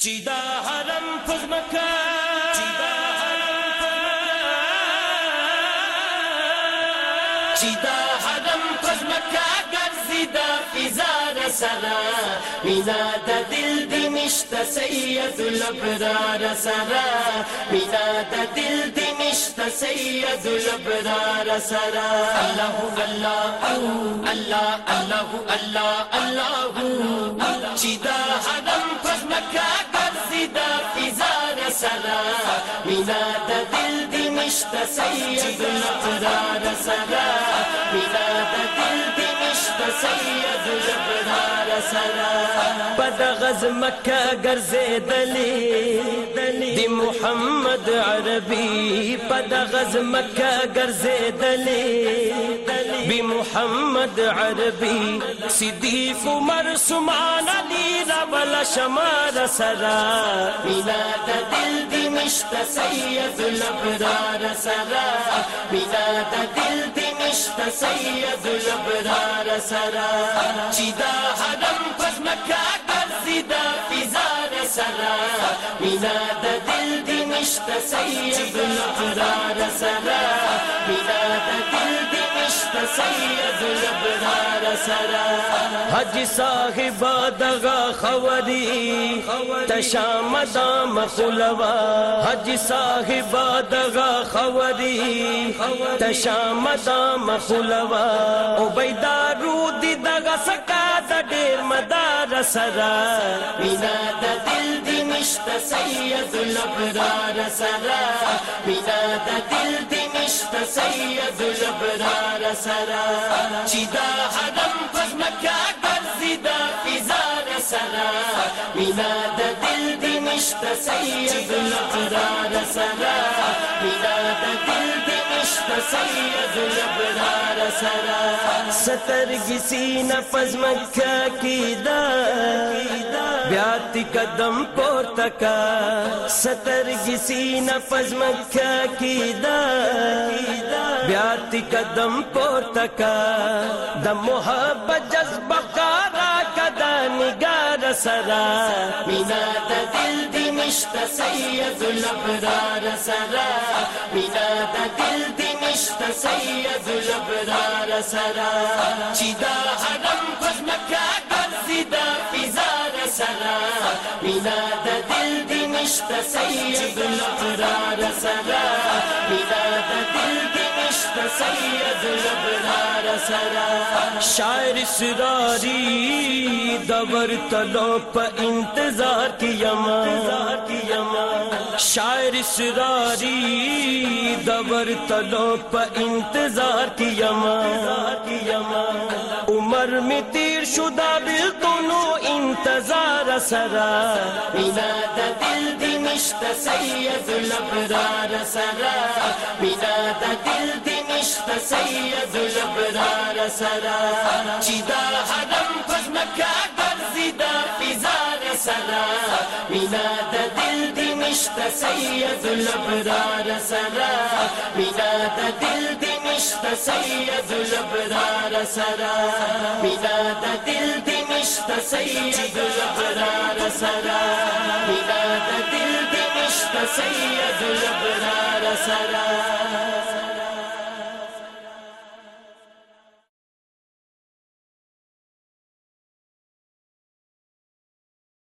چیدا حرم چیدا چیدا حرم سرا مینا د دل دی مشت سید الابرار سرا دل سید الابرار اللہ اللہ اللہ اللہ اللہ اللہ چیدا حرم سرا مینا د دل دی مشت سید الابرار سرا. مینا د دل دی مشت سید سرا. پد غز مکہ گرزے دلی. دی محمد عربی. پد غز مکہ گرزے دلی. بی محمد عربی، صدیق عمر، سمان علی ربل شمار سرا مینا دا دل دی مشت سید الابرار، سرا مینا دا دل دی مشت سید الابرار، سرا چیدا حرم پس مکہ گرزیدا فزار سرا مینا دا دل دی مشت سید الابرار، سرا مینا دا دل دی سید الابرار سرا حج صاحب دغا خوری تشام دام خلوا حج صاحب دغا خوری تشام دام خلوا عبیدہ رودی دغا سکا د ډیر مدار سرا مینا د دل دی مشت سید الابرار سرا مینا د دل دی مشت سید الابرار سرا چی چیدا حرم پس مکہ گرزیدا فزار سرا مینا د دل دی مشت سید الابرار سرا مینا د دل دی مشت سید الابرار سرا۔ ستر گسی نفز مکہ کی دا بیاتی قدم پور تکا ستر گسی نفز مکہ کی دا۔ بیاتی قدم پور تکا دا محبت جذبہ قارا کدا نگار سرا۔ مینا دا دل دی مشت سید الابرار سرا۔ مینا دا دل دی مشت سید الابرار سرا چیدا حرم پس مکہ گرزیدا فزار سرا مینا دا دل دی مشت سید الابرار سرا مینا دا دل دی مشت سید الابرار سرا۔ شاعر سراری دور تلو پا انتظار کی یما شاعر سراری دور تلو پا انتظار کی یما عمر میں تیر شدہ بل بالکنو انتظار سرا۔ مینا دل دی مشت سید الابرار سرا۔ مینا دل دی مشت سید الابرار سرا۔ چیدا حرم پس مکہ گرزیدا فزار سرا۔ مینا دا دل دی نشت سید لبرار سرا مینا دا دل دی نشت سید لبرار سرا مینا دا دل دی نشت سید لبرار سرا مینا دا دل دی نشت سید لبرار سرا۔